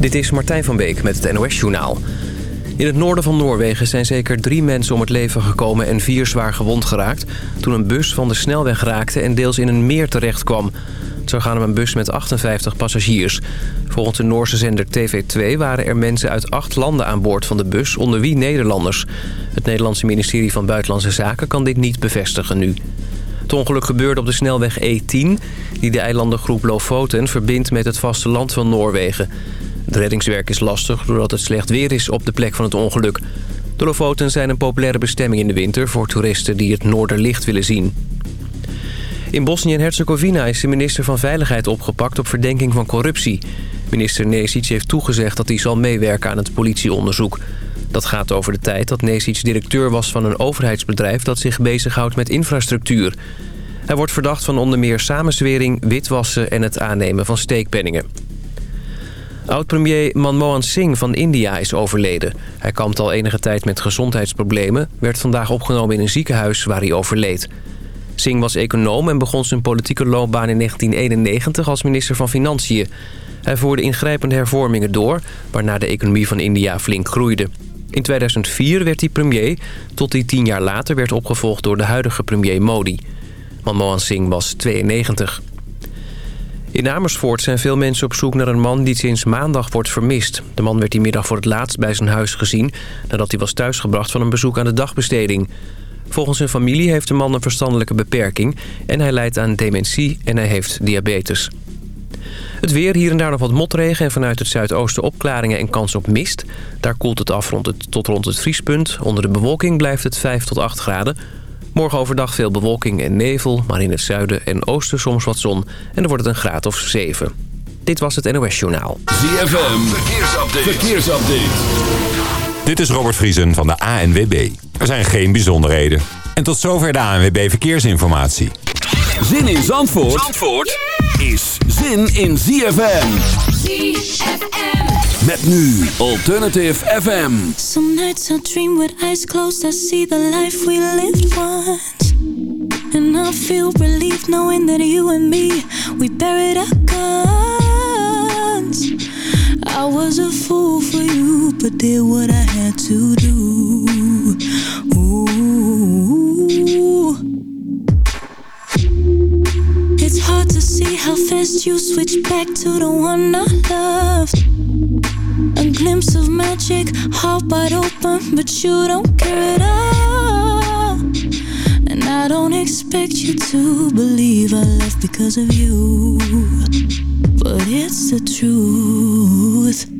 Dit is Martijn van Beek met het NOS-journaal. In het noorden van Noorwegen zijn zeker drie mensen om het leven gekomen... en vier zwaar gewond geraakt... toen een bus van de snelweg raakte en deels in een meer terecht kwam. Het zou gaan om een bus met 58 passagiers. Volgens de Noorse zender TV2 waren er mensen uit acht landen aan boord van de bus... onder wie Nederlanders. Het Nederlandse ministerie van Buitenlandse Zaken kan dit niet bevestigen nu. Het ongeluk gebeurde op de snelweg E10... die de eilandengroep Lofoten verbindt met het vasteland van Noorwegen... Het reddingswerk is lastig doordat het slecht weer is op de plek van het ongeluk. De Lofoten zijn een populaire bestemming in de winter... voor toeristen die het noorderlicht willen zien. In Bosnië en Herzegovina is de minister van Veiligheid opgepakt... op verdenking van corruptie. Minister Nesic heeft toegezegd dat hij zal meewerken aan het politieonderzoek. Dat gaat over de tijd dat Nesic directeur was van een overheidsbedrijf... dat zich bezighoudt met infrastructuur. Hij wordt verdacht van onder meer samenzwering, witwassen... en het aannemen van steekpenningen. Oud-premier Manmohan Singh van India is overleden. Hij kampt al enige tijd met gezondheidsproblemen... werd vandaag opgenomen in een ziekenhuis waar hij overleed. Singh was econoom en begon zijn politieke loopbaan in 1991 als minister van Financiën. Hij voerde ingrijpende hervormingen door... waarna de economie van India flink groeide. In 2004 werd hij premier, tot hij tien jaar later werd opgevolgd door de huidige premier Modi. Manmohan Singh was 92. In Amersfoort zijn veel mensen op zoek naar een man die sinds maandag wordt vermist. De man werd die middag voor het laatst bij zijn huis gezien... nadat hij was thuisgebracht van een bezoek aan de dagbesteding. Volgens zijn familie heeft de man een verstandelijke beperking... en hij lijdt aan dementie en hij heeft diabetes. Het weer, hier en daar nog wat motregen en vanuit het zuidoosten opklaringen en kans op mist. Daar koelt het af rond het, tot rond het vriespunt. Onder de bewolking blijft het 5 tot 8 graden. Morgen overdag veel bewolking en nevel, maar in het zuiden en oosten soms wat zon. En dan wordt het een graad of 7. Dit was het NOS Journaal. ZFM, verkeersupdate. verkeersupdate. Dit is Robert Vriesen van de ANWB. Er zijn geen bijzonderheden. En tot zover de ANWB Verkeersinformatie. Zin in Zandvoort, Zandvoort is zin in ZFM. ZFM. Met nu Alternative FM. Some nights I dream with eyes closed I see the life we lived once And I feel relief knowing that you and me We buried our guns I was a fool for you But did what I had to do Ooh. It's hard to see how fast you switch back to the one I loved A glimpse of magic, heart wide open But you don't care at all. And I don't expect you to believe I left because of you. But it's the truth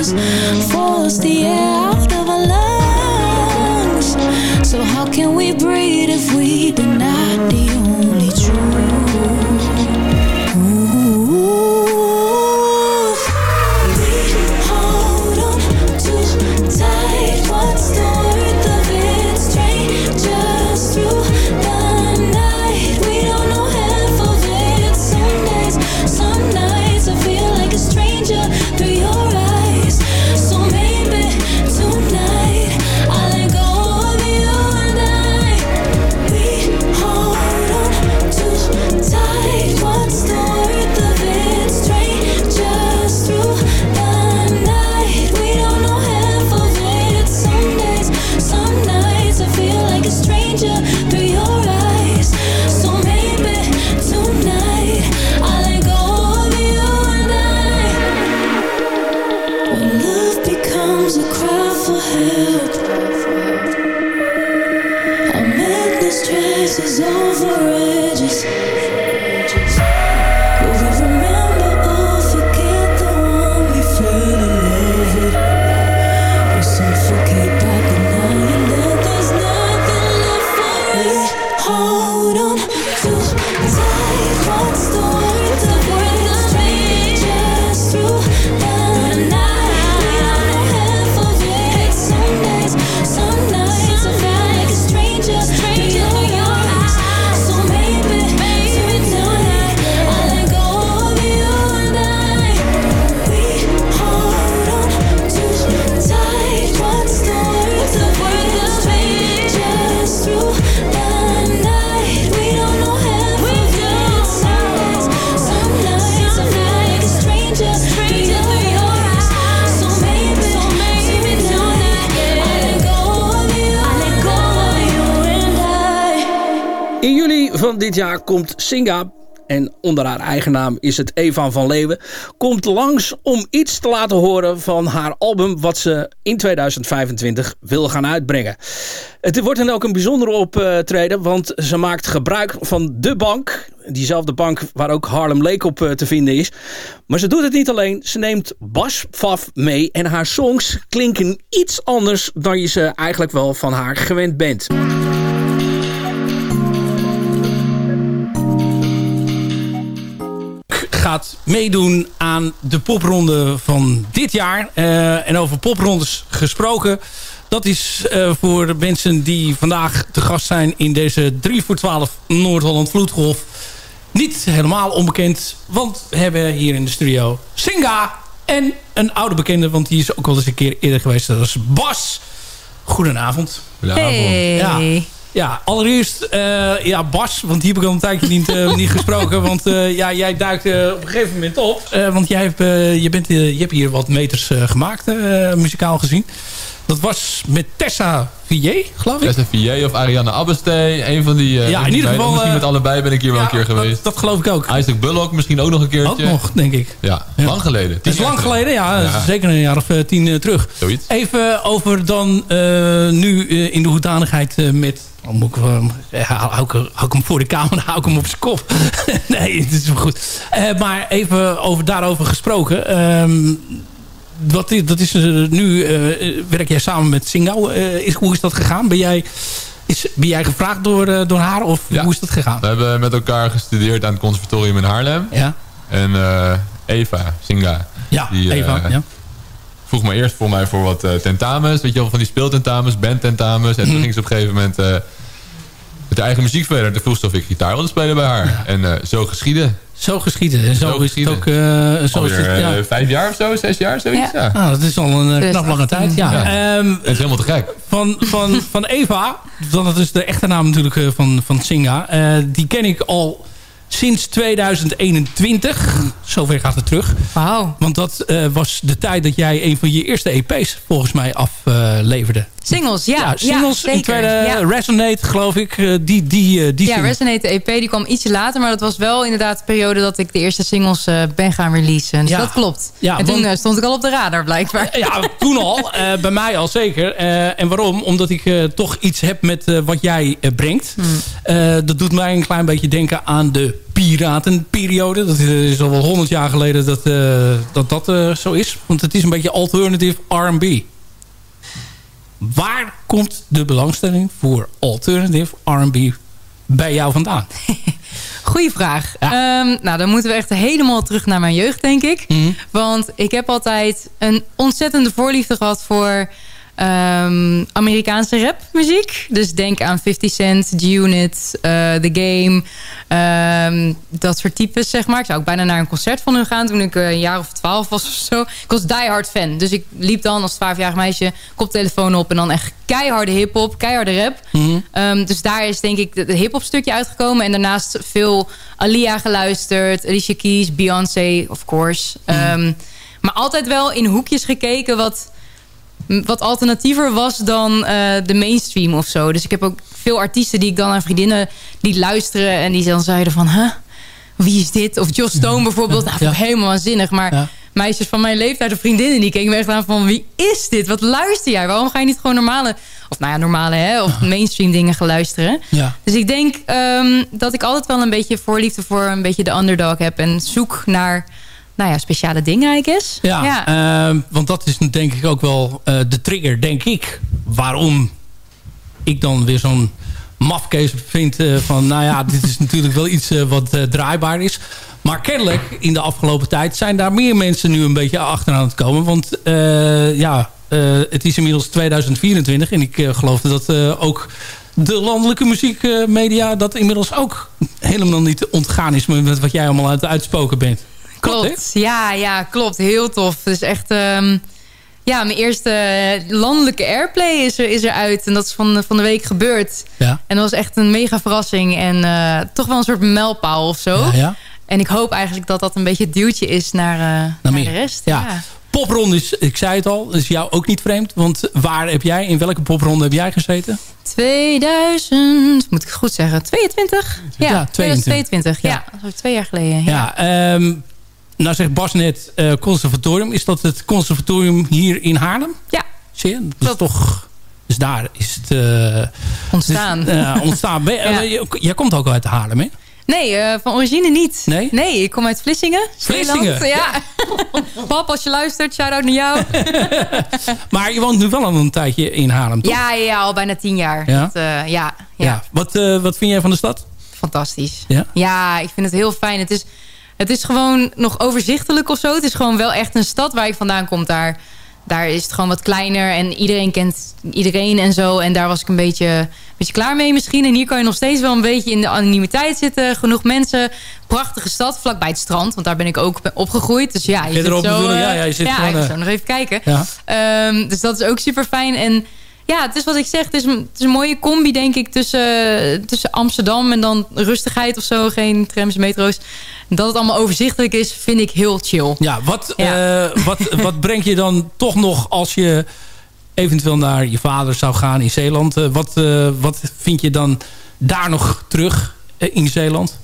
Force the air dit jaar komt Singa, en onder haar eigen naam is het Eva van Leeuwen, komt langs om iets te laten horen van haar album wat ze in 2025 wil gaan uitbrengen. Het wordt dan ook een bijzondere optreden, want ze maakt gebruik van de bank, diezelfde bank waar ook Harlem Lake op eh, te vinden is. Maar ze doet het niet alleen, ze neemt Bas Faf mee en haar songs klinken iets anders dan je ze eigenlijk wel van haar gewend bent. Gaat meedoen aan de popronde van dit jaar. Eh, en over poprondes gesproken. Dat is eh, voor de mensen die vandaag te gast zijn in deze 3 voor 12 Noord-Holland Vloedgolf. Niet helemaal onbekend. Want we hebben hier in de studio Singa en een oude bekende. Want die is ook al eens een keer eerder geweest. Dat is Bas. Goedenavond. Hey. Ja. Ja, allereerst eh, ja, Bas, want die heb ik al een tijdje niet, eh, niet gesproken. Want eh, ja, jij duikt op een gegeven moment op. Want jij hebt, je, bent, je hebt hier wat meters gemaakt, muzikaal gezien. Dat was met Tessa Villiers, geloof ik. Tessa Villiers of Ariane Abbestee. Een van die... eh, Ja, in ieder geval. Misschien eh, met allebei ben ik hier wel een keer geweest. dat geloof ik ook. Isaac Bullock misschien ook nog een keertje. Ook nog, denk ik. Ja, Ja. lang geleden. Het is lang terug. geleden, ja. Ja. Zeker een jaar of eh, tien eh, terug. Zoiets. Even over dan eh, nu eh, in de hoedanigheid eh, met... Oh, moet ik, eh, hou, ik- hou ik hem voor de camera, hou ik hem op zijn kop. nee, het is wel goed. Eh, maar even over, daarover gesproken. Ehm, wat, dat is eh, nu, eh, werk jij samen met Singao. Eh, is, hoe is dat gegaan? Ben jij, is, ben jij gevraagd door, eh, door haar of Ja. hoe is dat gegaan? We hebben met elkaar gestudeerd aan het conservatorium in Haarlem. Ja, En eh, Eva Singa ja Die, eh, Eva. ja. vroeg me eerst voor mij voor wat eh, tentamens. Weet je wel, van die speeltentamens, bandtentamens. En Mhm. toen ging ze op een gegeven moment eh, met haar eigen muziek verder. Toen vroeg ze of ik gitaar wilde spelen bij haar. En eh, zo geschieden. Zo geschieden. En zo, Zo is het geschieden. ook... eh, zo is Alweer het, ja. eh, vijf jaar of zo, zes jaar, zoiets. Ja. Ja. En Ah, dat is al een eh, Dus knap lange 18, tijd. Ja. ja. Ehm, het is helemaal te gek. van, van, van Eva, dat is de echte naam natuurlijk eh, van, van Singa. eh, die ken ik al sinds 2021. Zover gaat het terug. Wauw. Want dat eh, was de tijd dat jij een van je eerste EP's volgens mij afleverde. Singles, ja. ja, singles ja, in zeker. tweede ja. Resonate, geloof ik. eh, die die, eh, die Ja, single. Resonate de EP die kwam ietsje later. Maar dat was wel inderdaad de periode dat ik de eerste singles eh, ben gaan releasen. Dus Ja. dat klopt. Ja, en toen eh, stond ik al op de radar blijkbaar. Ja, toen al. eh, bij mij al zeker. Eh, en waarom? Omdat ik eh, toch iets heb met eh, wat jij eh, brengt. Eh, dat doet mij een klein beetje denken aan de piratenperiode. Dat is al wel honderd jaar geleden dat eh, dat, dat eh, zo is. Want het is een beetje alternative R&B. Waar komt de belangstelling voor alternative R&B bij jou vandaan? Goeie vraag. Ja. Ehm, nou, dan moeten we echt helemaal terug naar mijn jeugd, denk ik. Mhm. Want ik heb altijd een ontzettende voorliefde gehad voor ehm, Amerikaanse rapmuziek. Dus denk aan 50 Cent, G-Unit, eh, The Game. ehm, dat soort types, zeg maar. Ik zou ook bijna naar een concert van hun gaan toen ik eh, een jaar of twaalf was of zo. Ik was diehard fan. Dus ik liep dan als twaalfjarig meisje koptelefoon op... en dan echt keiharde hiphop, keiharde rap. Mhm. Ehm, dus daar is denk ik het hip-hop stukje uitgekomen. En daarnaast veel Alia geluisterd, Alicia Keys, Beyoncé, of course. Ehm, maar altijd wel in hoekjes gekeken wat, wat alternatiever was dan eh, de mainstream of zo. Dus ik heb ook veel artiesten die ik dan aan vriendinnen liet luisteren. En die dan zeiden van, huh? Wie is dit? Of Joss Stone bijvoorbeeld. Nou, Ja. helemaal waanzinnig. Maar Ja. meisjes van mijn leeftijd of vriendinnen... die keken me echt aan van wie is dit? Wat luister jij? Waarom ga je niet gewoon normale... of nou ja, normale hè, of mainstream dingen gaan luisteren? Ja. Dus ik denk ehm, dat ik altijd wel een beetje voorliefde voor een beetje de underdog heb... en zoek naar nou ja, speciale dingen, I guess. Ja, ehm, want dat is denk ik ook wel eh, de trigger, denk ik. Waarom ik dan weer zo'n mafkees vind eh, van... nou ja, dit is natuurlijk wel iets eh, wat draaibaar is. Maar kennelijk, in de afgelopen tijd... zijn daar meer mensen nu een beetje achteraan het komen. Want ja, het is inmiddels 2024... en ik geloof dat ook de landelijke muziekmedia... dat inmiddels ook helemaal niet ontgaan is... met wat jij allemaal uit uitspoken bent. Klopt, ja, ja, klopt. Heel tof. Dus echt, ehm, ja, mijn eerste landelijke airplay is er, is er uit. En dat is van, van de week gebeurd. Ja. En dat was echt een mega verrassing. En eh, toch wel een soort mijlpaal of zo. Ja, ja. En ik hoop eigenlijk dat dat een beetje het duwtje is naar, eh, naar, de rest. Ja. Ja. Popronde is, ik zei het al, is jou ook niet vreemd. Want waar heb jij, in welke popronde heb jij gezeten? 2000, moet ik goed zeggen, 22? Ja, Ja, 2022. Ja, dat was twee jaar geleden. Ja. Ja, ehm, nou zegt Bas net eh, conservatorium. Is dat het conservatorium hier in Haarlem? Ja, Zie je? Dat is toch... Dus daar is het eh, ontstaan. dus, eh, ontstaan. Ja. jij komt ook uit Haarlem, hè? Nee, van origine niet. Nee? Nee, ik kom uit Vlissingen. Vlissingen? Zeeland. Ja. Pap, als je luistert, shout-out naar jou. Maar je woont nu wel al een tijdje in Haarlem, toch? Ja, ja, al bijna tien jaar. Ja? Dat, ja, ja. Ja. Wat, wat vind jij van de stad? fantastisch. Ja? Ja, ik vind het heel fijn. Het is, het is gewoon nog overzichtelijk of zo. Het is gewoon wel echt een stad waar ik vandaan kom. Daar, daar is het gewoon wat kleiner en iedereen kent iedereen en zo. En daar was ik een beetje, een beetje klaar mee misschien. En hier kan je nog steeds wel een beetje in de anonimiteit zitten. Genoeg mensen. Prachtige stad, vlakbij het strand. Want daar ben ik ook opgegroeid. Dus ja, je zit Verderop zo... bedoel ik, eh, ja, ja, je zit ja, gewoon, ik zo nog even kijken. Ja. Ehm, dus dat is ook super fijn. En ja, het is wat ik zeg. Het is, een- het is een mooie combi, denk ik, tussen, tussen Amsterdam en dan rustigheid of zo. Geen trams, metro's. Dat het allemaal overzichtelijk is, vind ik heel chill. Ja, wat, Ja. eh, wat, wat brengt je dan toch nog als je eventueel naar je vader zou gaan in Zeeland? Eh, wat, eh, wat vind je dan daar nog terug in Zeeland?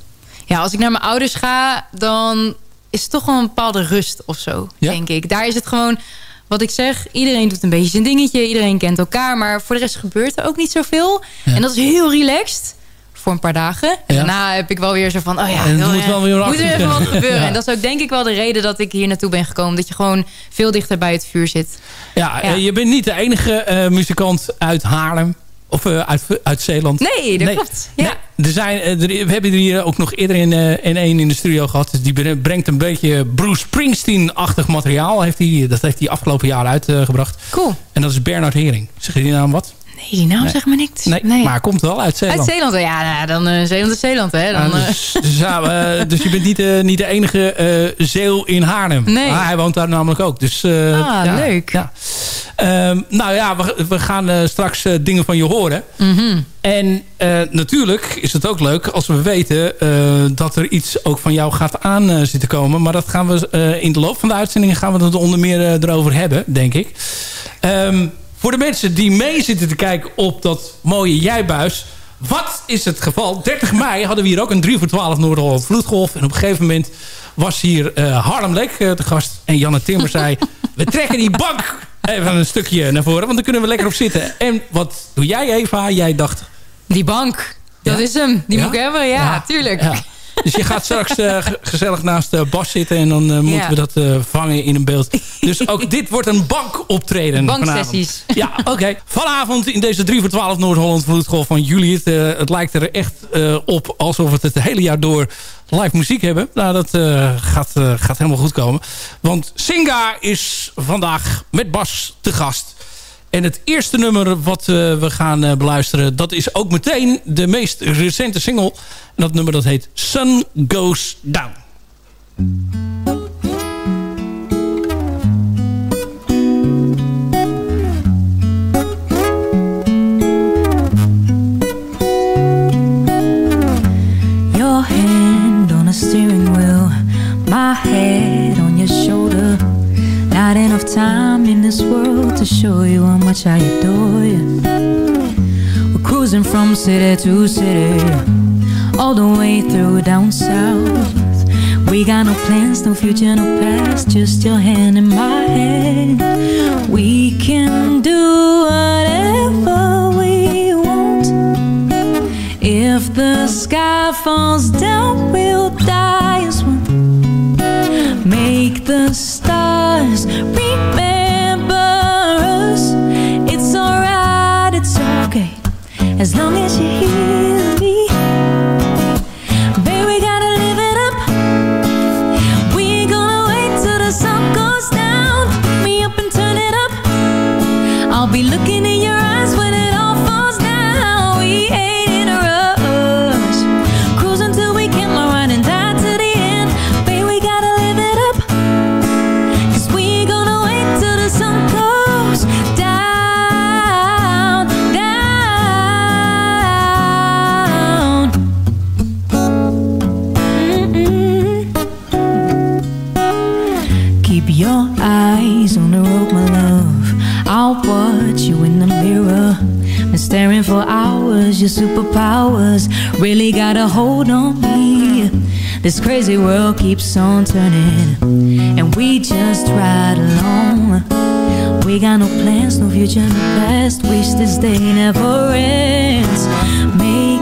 Ja, als ik naar mijn ouders ga, dan is het toch wel een bepaalde rust of zo, Ja? denk ik. Daar is het gewoon, wat ik zeg, iedereen doet een beetje zijn dingetje. Iedereen kent elkaar, maar voor de rest gebeurt er ook niet zoveel. Ja. En dat is heel relaxed. Voor een paar dagen. En Ja. daarna heb ik wel weer zo van... Oh ja, En er heel moet wel weer moet er even wat gebeuren. Ja. En dat is ook denk ik wel de reden dat ik hier naartoe ben gekomen. Dat je gewoon veel dichter bij het vuur zit. Ja, Ja. eh, je bent niet de enige eh, muzikant uit Haarlem. Of eh, uit, uit Zeeland. Nee, dat Nee. klopt. Ja. Nee, er zijn, eh, er- we hebben er hier ook nog eerder in, eh, in één in de studio gehad. Dus die bre- brengt een beetje Bruce Springsteen-achtig materiaal. Heeft hij, dat heeft hij afgelopen jaar uitgebracht. Cool. en dat is Bernard Hering. Zeg je die naam wat? Nee, die naam zegt me niks. Nee, maar komt wel uit Zeeland. Uit Zeeland. Ja, nou, dan Zeeland is Zeeland. Hè. Dan, Ja, eh, dus, dus, ja, je bent niet, niet de enige zeeuw in Haarlem. Nee. Maar hij woont daar namelijk ook. Dus, Ah, ja, leuk. Ja. Ehm, nou ja, we, we gaan eh, straks eh, dingen van je horen. mhm. En eh, natuurlijk is het ook leuk als we weten dat er iets ook van jou gaat aan zitten komen. Maar dat gaan we in de loop van de uitzendingen gaan we het onder meer erover hebben, denk ik. Ehm, voor de mensen die mee zitten te kijken op dat mooie jijbuis. Wat is het geval? 30 mei hadden we hier ook een 3 voor 12 Noord-Holland vloedgolf. En op een gegeven moment was hier eh, Harlem Lek te gast. En Janne Timmer zei, we trekken die bank even een stukje naar voren. Want dan kunnen we lekker op zitten. En wat doe jij Eva? Jij dacht, Die bank. Dat Ja? is hem. Die moet ik hebben. Ja, tuurlijk. Dus je gaat straks eh, ge- gezellig naast uh, Bas zitten... en dan eh, moeten Ja. we dat eh, vangen in een beeld. Dus ook dit wordt een bankoptreden Banksessies. vanavond. Ja, oké. Vanavond in deze 3 voor 12 Noord-Holland Vloedgolf van juli. Het, eh, het lijkt er echt eh, op alsof we het het hele jaar door live muziek hebben. Nou, dat eh, gaat, eh, gaat helemaal goed komen. Want Singa is vandaag met Bas te gast. En het eerste nummer wat eh, we gaan eh, beluisteren... dat is ook meteen de meest recente single. En dat nummer dat heet Sun Goes Down. Your hand on a my head. Not enough time in this world to show you how much I adore you. We're cruising from city to city, all the way through down south. We got no plans, no future, no past, just your hand in my hand. We can do whatever we want. If the sky falls down, really got a hold on me. This crazy world keeps on turning, and we just ride along. We got no plans, no future, no past. Wish this day never ends. Make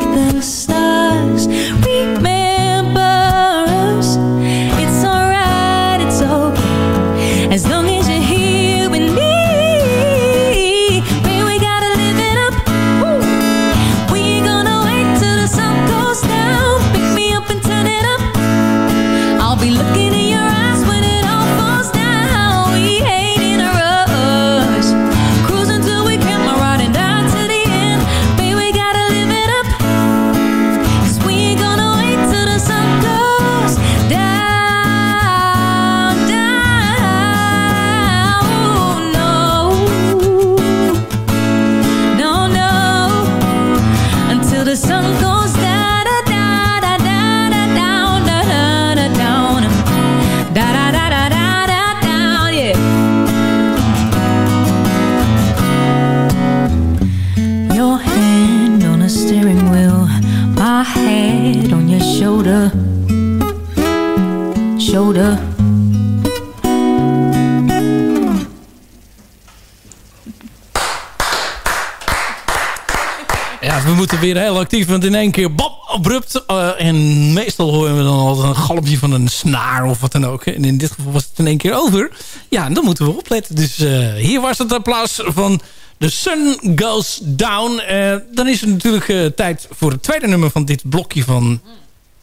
actief, want in één keer bam, abrupt. eh, en meestal horen we dan altijd een galmpje van een snaar of wat dan ook. En in dit geval was het in één keer over. Ja, en dan moeten we opletten. Dus eh, hier was het applaus van The Sun Goes Down. Eh, dan is het natuurlijk tijd voor het tweede nummer van dit blokje van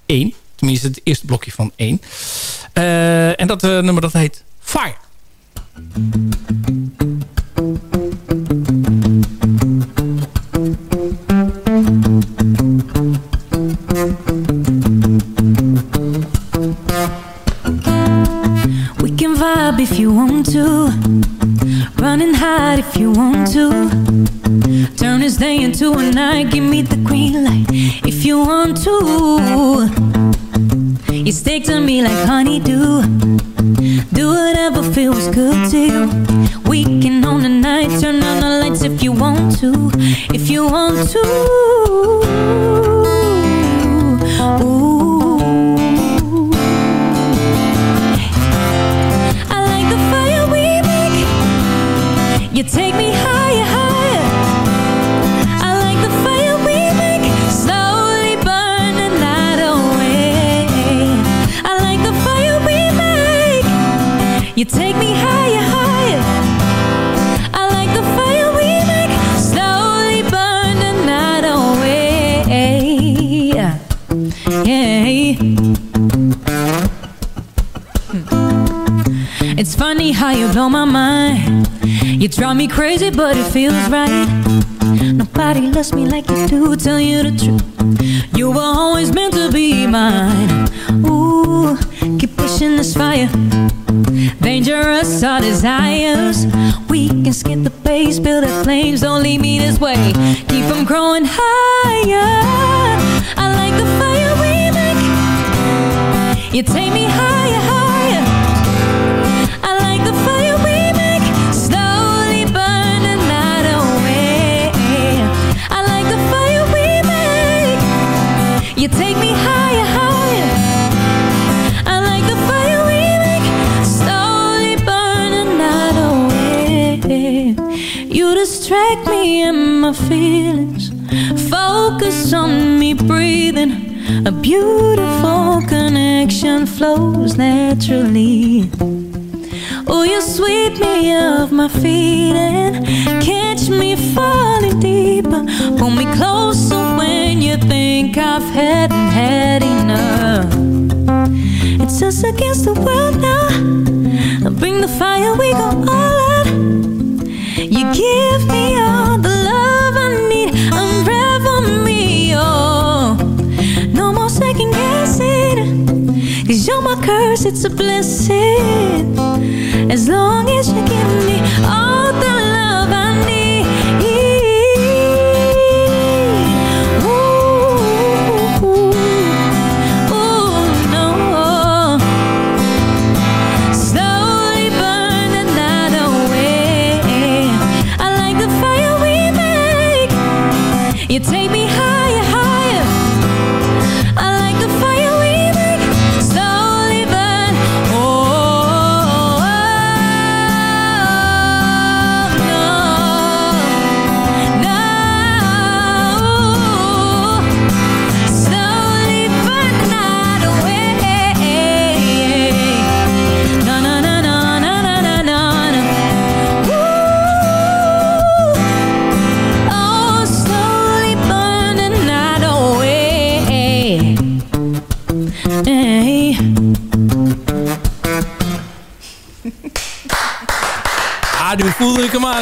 één. Tenminste, het eerste blokje van één. Eh, en dat nummer dat heet Fire. If you want to. Run and hide if you want to. Turn this day into a night. Give me the green light if you want to. You stick to me like honeydew. Do whatever feels good to you. We can own the night. Turn on the lights if you want to. If you want to. Ooh. You take me higher, higher. I like the fire we make. Slowly burn the night away. I like the fire we make. You take me higher, higher. I like the fire we make. Slowly burn the night away. Yeah. Hmm. It's funny how you blow my mind. You drive me crazy, but it feels right. Nobody loves me like you do. Tell you the truth, you were always meant to be mine. Ooh, keep pushing this fire. Dangerous our desires. We can skip the base, build the flames. Don't leave me this way. Keep them growing higher. I like the fire we make. You take me higher, higher. I like the fire You take me higher, higher. I like the fire we make, slowly burning out away. You distract me and my feelings. Focus on me breathing. A beautiful connection flows naturally. Oh, you sweep me off my feet and catch me falling deeper. Pull me close you think I've had and had enough. It's us against the world now. Bring the fire, we go all out. You give me all the love I need. Unravel me, oh. No more second guessing. Cause you're my curse, it's a blessing. As long as you give me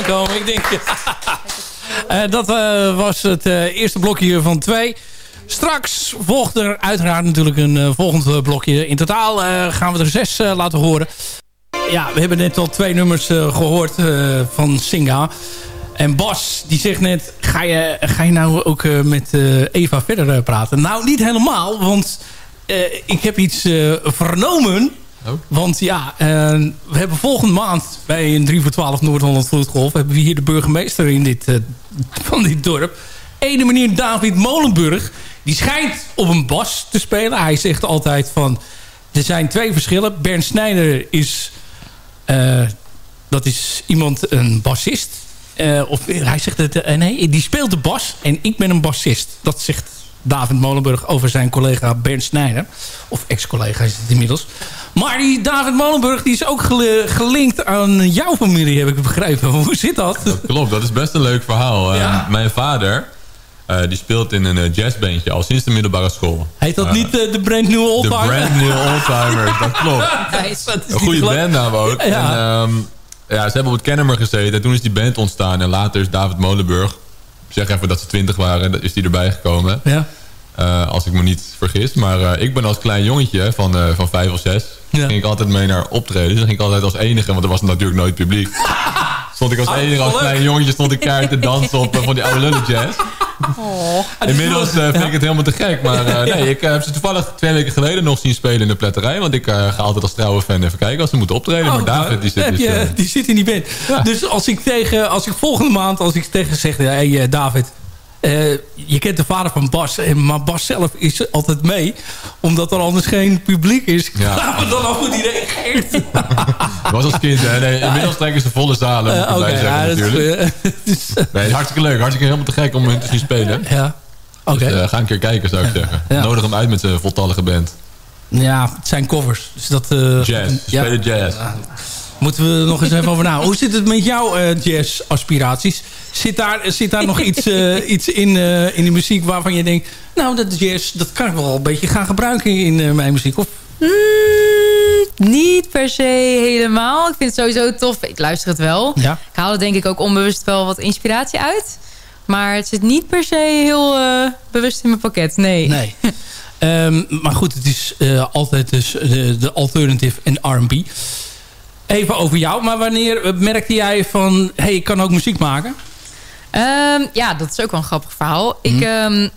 ik denk... Eh, dat eh, was het eh, eerste blokje van twee. Straks volgt er uiteraard natuurlijk een volgend blokje. In totaal gaan we er zes laten horen. Ja, we hebben net al twee nummers eh, gehoord eh, van Singa. En Bas, die zegt net... Ga je, ga je nou ook met Eva verder praten? Nou, niet helemaal, want ik heb iets vernomen... Want ja, eh, we hebben volgende maand bij een 3 voor 12 Noord-Holland Vloedgolf... hebben we hier de burgemeester in dit, eh, van dit dorp. Ene meneer David Molenburg, die schijnt op een bas te spelen. Hij zegt altijd van, er zijn twee verschillen. Bernd Snijder is, eh, dat is iemand, een bassist. Of hij zegt het, nee, die speelt de bas en ik ben een bassist. Dat zegt David Molenburg over zijn collega Bernd Snijder. Of ex-collega is het inmiddels. Maar die David Molenburg die is ook gelinkt aan jouw familie, heb ik begrepen. Hoe zit dat? Dat klopt, dat is best een leuk verhaal. Eh, mijn vader, eh, die speelt in een eh, jazzbandje al sinds de middelbare school. Heet dat niet de Brand New De Oldtimer? Brand New Oldtimers, dat klopt. Dat is Een goede bandnaam ook. Ja. En, ehm, ja, ze hebben op het Kennemer gezeten. En toen is die band ontstaan. En later is David Molenburg... Ik zeg even dat ze twintig waren. Dat is die erbij gekomen. Ja. Eh, als ik me niet vergis. Maar eh, ik ben als klein jongetje van, eh, van vijf of zes... Ja. ging ik altijd mee naar optreden. Dan ging ik altijd als enige, want er was natuurlijk nooit publiek. Stond ik als enige, als klein jongetje... stond ik keihard te dansen op van die oude lullen jazz. Inmiddels eh, vind ik het helemaal te gek. Maar eh, nee, ik eh, heb ze toevallig twee weken geleden nog zien spelen in de pletterij. Want ik ga altijd als trouwe fan even kijken als ze moeten optreden. maar Oh, David, die zit heb dus... je, die zit in die band. Ja. Dus als ik, tegen, als ik volgende maand, als ik tegen zeg... Hey, David, eh, je kent de vader van Bas. Maar Bas zelf is altijd mee. Omdat er anders geen publiek is. Ja. We dan af hoe die reageert? was als kind, hè? Nee, inmiddels trekken ze volle zalen, Eh, erbij ja, zeggen is natuurlijk. goed. Dus, eh, Nee, hartstikke leuk. Hartstikke helemaal te gek om hem te zien spelen. ja. Dus, eh, ga een keer kijken, zou ik zeggen. Ja. Nodig hem uit met zijn voltallige band. ja, het zijn covers. Dus dat, eh, Jazz. Ze ja. spelen jazz. Moeten we nog eens even over na. Hoe zit het met jouw eh, jazz-aspiraties? Zit daar, zit daar nog iets, eh, iets in, eh, in de muziek waarvan je denkt... nou, dat jazz, dat kan ik wel een beetje gaan gebruiken in mijn muziek? Of, Mm, niet per se helemaal. Ik vind het sowieso tof. Ik luister het wel. ja? Ik haal er denk ik ook onbewust wel wat inspiratie uit. Maar het zit niet per se heel bewust in mijn pakket. Nee. Nee. Ehm, maar goed, het is altijd dus de alternative en R&B. Even over jou. Maar wanneer eh, merkte jij van... hey, ik kan ook muziek maken? Ehm, ja, dat is ook wel een grappig verhaal. Ik ehm,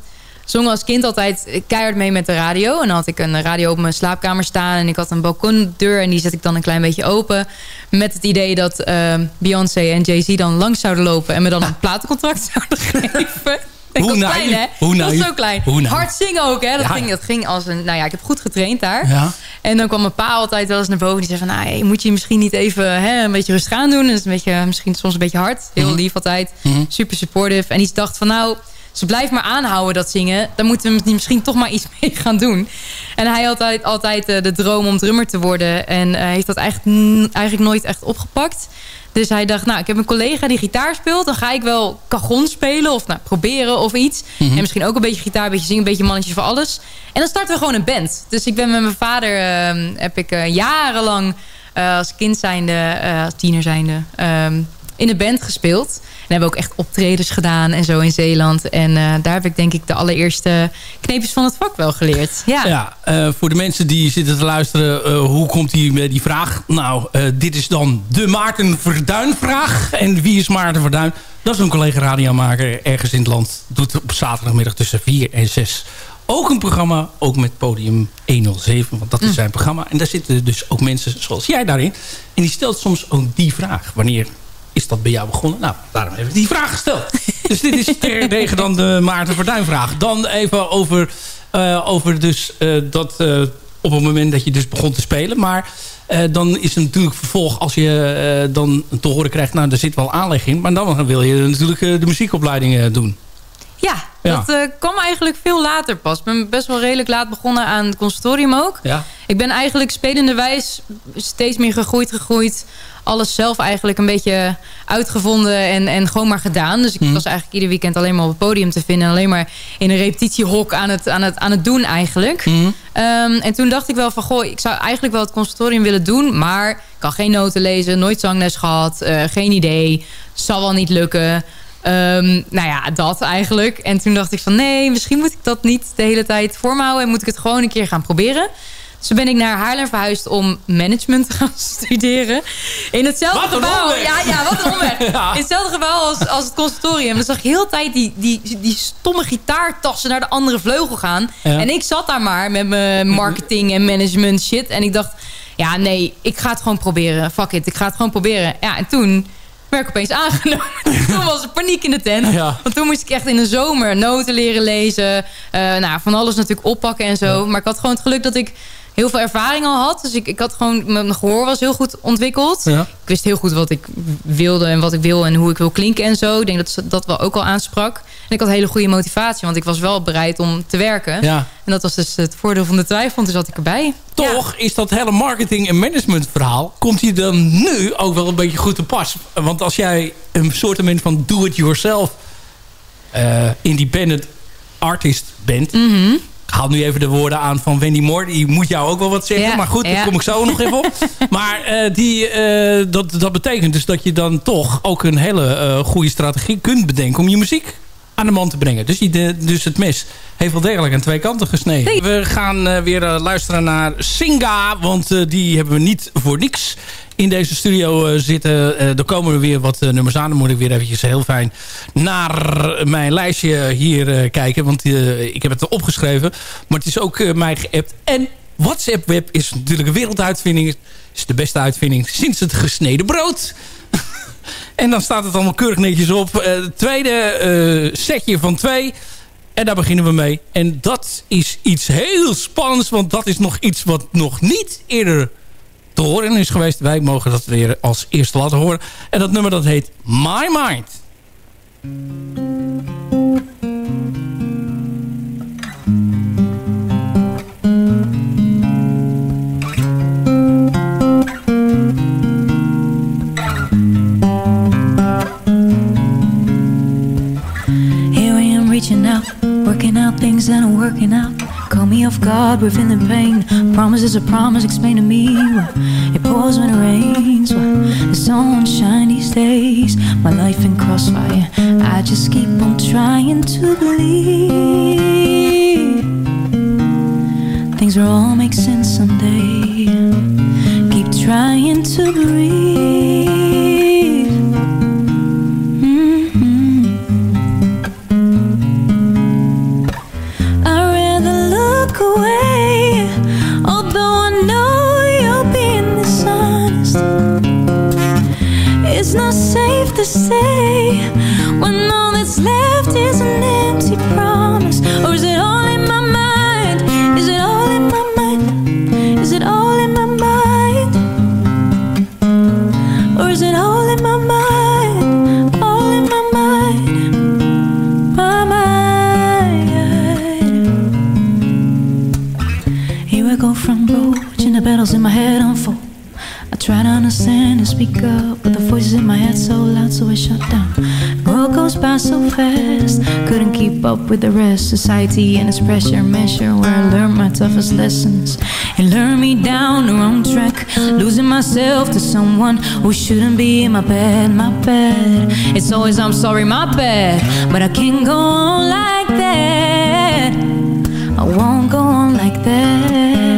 zong als kind altijd keihard mee met de radio. En dan had ik een radio op mijn slaapkamer staan. En ik had een balkondeur en die zet ik dan een klein beetje open. Met het idee dat ehm, Beyoncé en Jay-Z dan langs zouden lopen. En me dan een platencontract zouden geven. Ik Hoe was naïef. klein, hè? Hoe was zo klein. Hoe. Hard zingen ook, hè? Dat, Ja, ging, dat ging als een... Nou ja, ik heb goed getraind daar. Ja. En dan kwam mijn pa altijd wel eens naar boven. Die zei van, nou, hey, moet je misschien niet even hè, een beetje rustig aan doen? Dat is een beetje, misschien soms een beetje hard. Heel Mhm. lief altijd. Super supportive. En die dacht van, nou, ze blijft maar aanhouden dat zingen. Dan moeten we misschien toch maar iets mee gaan doen. En hij had altijd, altijd eh, de droom om drummer te worden. En eh, heeft dat eigenlijk, eigenlijk nooit echt opgepakt. Dus hij dacht, nou, ik heb een collega die gitaar speelt. Dan ga ik wel cajon spelen of nou, proberen of iets. En misschien ook een beetje gitaar, een beetje zingen, een beetje mannetje voor alles. En dan starten we gewoon een band. Dus ik ben met mijn vader, ehm, heb ik eh, jarenlang eh, als kind zijnde, eh, als tiener zijnde, ehm, in een band gespeeld. En hebben we ook echt optredens gedaan en zo in Zeeland. En eh, daar heb ik denk ik de allereerste kneepjes van het vak wel geleerd. Ja, Ja, eh, voor de mensen die zitten te luisteren, eh, hoe komt die met die vraag? Nou, dit is dan de Maarten Verduin vraag. En wie is Maarten Verduin? Dat is een collega radiomaker ergens in het land. Doet op zaterdagmiddag tussen 4 en 6 ook een programma, ook met podium 107, want dat is zijn programma. En daar zitten dus ook mensen zoals jij daarin. En die stelt soms ook die vraag. Wanneer is dat bij jou begonnen? Nou, daarom heb ik die vraag gesteld. dus dit is tegen dan de Maarten Verduin vraag. Dan even over, eh, over dus eh, dat eh, op het moment dat je dus begon te spelen. Maar dan is het natuurlijk vervolg als je dan te horen krijgt... nou, er zit wel aanleg in. Maar dan wil je natuurlijk de muziekopleiding doen. Ja, Ja. dat eh, kwam eigenlijk veel later pas. Ik ben best wel redelijk laat begonnen aan het conservatorium ook. Ja. Ik ben eigenlijk spelende wijs steeds meer gegroeid, gegroeid. Alles zelf eigenlijk een beetje uitgevonden en, en gewoon maar gedaan. Dus ik Mhm. was eigenlijk ieder weekend alleen maar op het podium te vinden. En alleen maar in een repetitiehok aan het, aan het, aan het doen eigenlijk. Mhm. Ehm, en toen dacht ik wel van, goh, ik zou eigenlijk wel het conservatorium willen doen. Maar ik kan geen noten lezen, nooit zangles gehad, eh, geen idee. Zal wel niet lukken. Ehm, nou ja, dat eigenlijk. En toen dacht ik van, nee, misschien moet ik dat niet de hele tijd voor me houden. En moet ik het gewoon een keer gaan proberen. Dus toen ben ik naar Haarlem verhuisd om management te gaan studeren. In hetzelfde Wat gebouw. omweg! Ja, ja, wat een omweg. Ja. In hetzelfde gebouw als, als het conservatorium. Dan zag ik heel tijd die, die, die stomme gitaartassen naar de andere vleugel gaan. Ja. En ik zat daar maar met mijn marketing en management shit. En ik dacht, ja nee, ik ga het gewoon proberen. Fuck it, ik ga het gewoon proberen. Ja, en toen werd ik opeens aangenomen. toen was er paniek in de tent. Ja. Want toen moest ik echt in de zomer noten leren lezen. Eh, nou, van alles natuurlijk oppakken en zo. Maar ik had gewoon het geluk dat ik heel veel ervaring al had. Dus ik, ik had gewoon, mijn gehoor was heel goed ontwikkeld. Ja. Ik wist heel goed wat ik wilde en wat ik wil en hoe ik wil klinken en zo. Ik denk dat ze dat wel ook al aansprak. En ik had hele goede motivatie, want ik was wel bereid om te werken. Ja. En dat was dus het voordeel van de twijfel, want toen zat ik erbij. Toch is dat hele marketing- en management verhaal... komt hier dan nu ook wel een beetje goed te pas. Want als jij een soort van do-it-yourself... eh, independent artist bent... Mhm. Haal nu even de woorden aan van Wendy Moore. Die moet jou ook wel wat zeggen. Ja, maar goed, daar ja. kom ik zo nog even op. Maar eh, die, eh, dat, dat betekent dus dat je dan toch ook een hele eh, goede strategie kunt bedenken... om je muziek aan de man te brengen. Dus, die, de, dus het mes heeft wel degelijk aan twee kanten gesneden. Nee. We gaan weer luisteren naar Singa. Want die hebben we niet voor niks in deze studio eh, zitten. Eh er komen er weer wat eh, nummers aan. Dan moet ik weer eventjes heel fijn naar mijn lijstje hier kijken. Want ik heb het opgeschreven. Maar het is ook mij geappt. En WhatsApp Web is natuurlijk een werelduitvinding. Is de beste uitvinding sinds het gesneden brood. En dan staat het allemaal keurig netjes op. Het tweede setje van twee. En daar beginnen we mee. En dat is iets heel spannends. Want dat is nog iets wat nog niet eerder te horen is geweest. Wij mogen dat weer als eerste laten horen. En dat nummer dat heet My Mind. Here I am reaching out, working out things that aren't working out. Call me off guard, within the pain. Promise is a promise, explain to me. why It pours when it rains. why The sun shine these days. My life in crossfire. I just keep on trying to believe. Things will all make sense someday. Keep trying to breathe. It's not safe to say When all that's left is an empty promise Or is it all in my mind? Is it all in my mind? Is it all in my mind? Or is it all in my mind? All in my mind My mind Here I go from broach, And the battles in my head unfold I try to understand and speak up, but the voices in my head so loud, so I shut down. The world goes by so fast, couldn't keep up with the rest. Society and its pressure measure where I learned my toughest lessons. It lured me down the wrong track, losing myself to someone who shouldn't be in my bed, my bed. It's always I'm sorry, my bad, but I can't go on like that. I won't go on like that.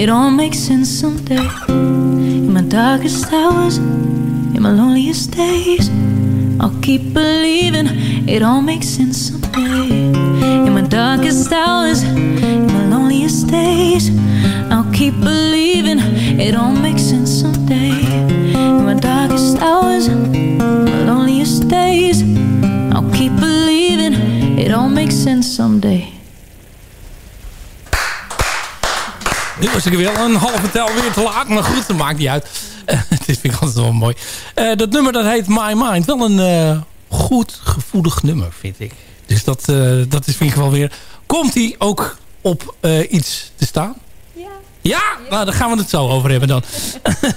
It all makes sense someday. In my darkest hours, in my loneliest days, I'll keep believing it all makes sense someday. In my darkest hours, in my loneliest days, I'll keep believing it all makes sense someday. In my darkest hours, in my loneliest days, I'll keep believing it all makes sense someday. Wel een halve tel weer te laat, maar goed, dat maakt niet uit. Eh, Dit vind ik altijd wel mooi. Eh, dat nummer dat heet My Mind. Wel een eh, goed gevoelig nummer, vind ik. Dus dat, dat is vind ik wel weer... Komt hij ook op iets te staan? Ja, nou, daar gaan we het zo over hebben dan.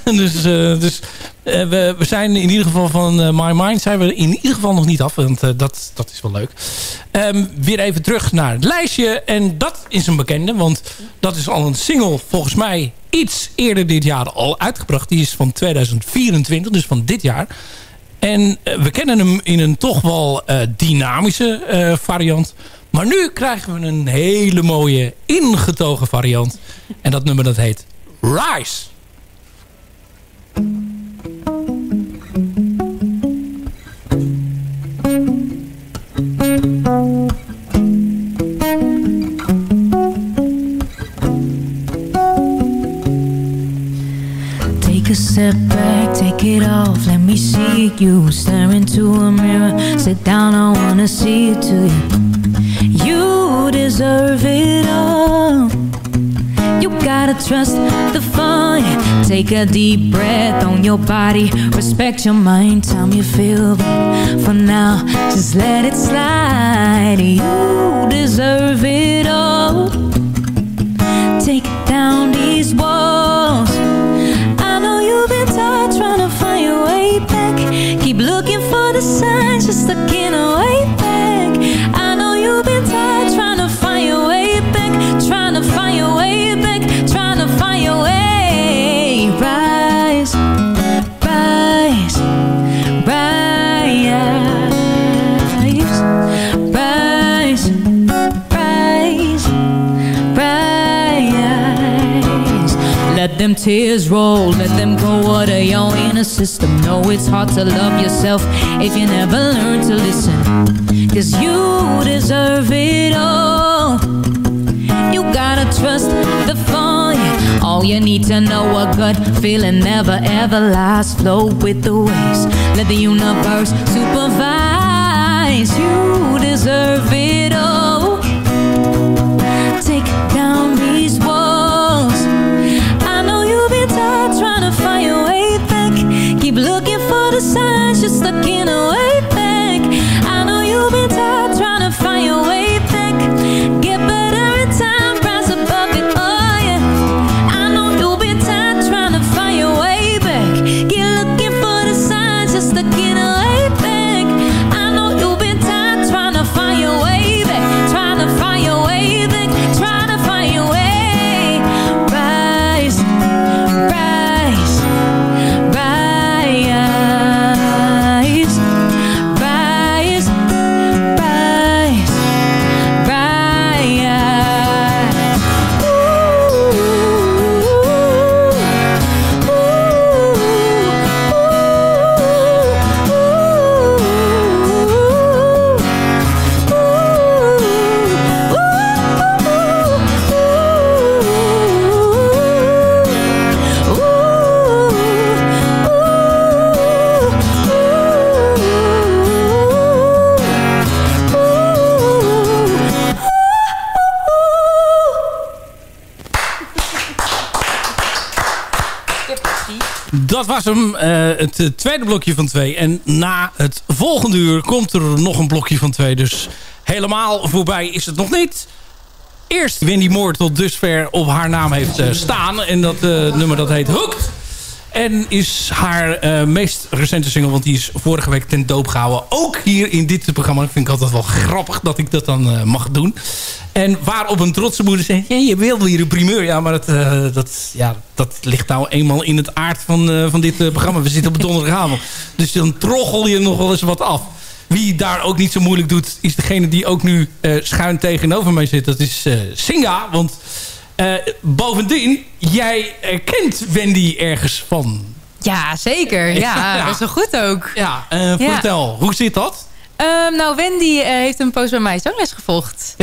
dus eh, dus eh, we, we zijn in ieder geval van eh, My Mind zijn we in ieder geval nog niet af. Want dat, dat is wel leuk. Ehm, weer even terug naar het lijstje. En dat is een bekende. Want dat is al een single volgens mij iets eerder dit jaar al uitgebracht. Die is van 2024, dus van dit jaar. En we kennen hem in een toch wel dynamische variant. Maar nu krijgen we een hele mooie ingetogen variant. En dat nummer dat heet Rise. Take a step back, take it off, let me see you Stare into a mirror, sit down, I wanna see it to you You deserve it all. You gotta trust the fun Take a deep breath on your body. Respect your mind, tell me you feel but For now, just let it slide. You deserve it all. Take down these walls them tears roll, let them go water your inner system? Know it's hard to love yourself if you never learn to listen. Cause you deserve it all. You gotta trust the fun All you need to know a gut feeling never ever lasts. Flow with the waves, let the universe supervise. You deserve it all was hem, eh, het eh, tweede blokje van twee. En na het volgende uur komt er nog een blokje van twee. Dus helemaal voorbij is het nog niet. Eerst Wendy Moore tot dusver op haar naam heeft eh, staan. En dat nummer dat heet Hooked. En is haar meest recente single, want die is vorige week ten doop gehouden. Ook hier in dit programma. Ik vind ik altijd wel grappig dat ik dat dan mag doen. En waarop een trotse moeder zegt... Ja, je wilde hier een primeur. Ja, maar dat, dat, ja, dat ligt nou eenmaal in het aard van, van dit programma. We zitten op donderdagavond. Dus dan troggel je nog wel eens wat af. Wie daar ook niet zo moeilijk doet... is degene die ook nu schuin tegenover mij zit. Dat is Singa. Want bovendien, jij kent Wendy ergens van. Ja, zeker. Ja, ja. dat is wel goed ook. Ja, vertel. Hoe zit dat? Um, nou, Wendy uh, heeft een poos bij mij zangles gevolgd.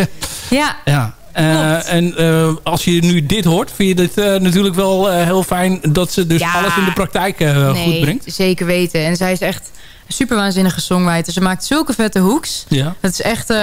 Ja. Ja. ja. Uh, en uh, als je nu dit hoort, vind je dit natuurlijk wel heel fijn dat ze dus alles in de praktijk nee, goed brengt? zeker weten. En zij is echt super waanzinnige songwriter. Ze maakt zulke vette hoeks. Ja. Het is echt... Uh,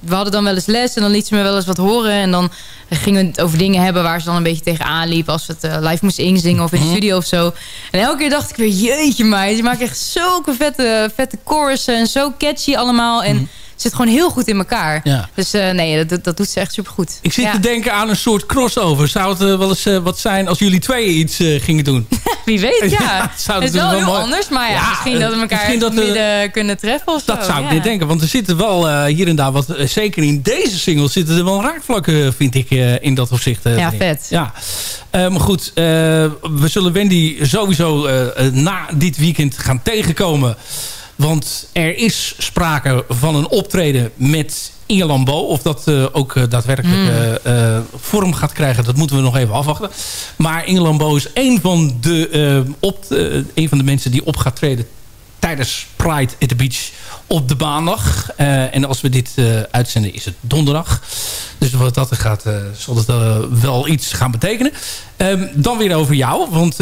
we hadden dan wel eens les en dan liet ze me wel eens wat horen. En dan gingen we het over dingen hebben waar ze dan een beetje tegenaan liep. Als we het uh, live moesten inzingen of in de mhm. studio of zo. En elke keer dacht ik weer, jeetje meid. Je maakt echt zulke vette, vette chorussen en zo catchy allemaal. En... Mhm zit gewoon heel goed in elkaar. Ja. Dus uh, nee, dat, dat doet ze echt supergoed. Ik zit te denken aan een soort crossover. Zou het uh, wel eens uh, wat zijn als jullie twee iets gingen doen? Wie weet, ja. het is wel, heel mooi... anders, maar ja, misschien dat we elkaar dat, midden kunnen treffen of Dat zou ik niet denken, want er zitten wel hier en daar wat... zeker in deze single zitten er wel raakvlakken, vind ik, in dat opzicht. ja, vet. Ja. maar goed, we zullen Wendy sowieso na dit weekend gaan tegenkomen... Want er is sprake van een optreden met Inge Lambo. Of dat uh, ook uh, daadwerkelijk uh, vorm gaat krijgen, dat moeten we nog even afwachten. Maar Inge Lambo is een van de, op, een van de mensen die op gaat treden tijdens Pride at the Beach op de maandag. en als we dit uitzenden is het donderdag. Dus wat dat er gaat, uh, zal uh, wel iets gaan betekenen. Um, dan weer over jou. Want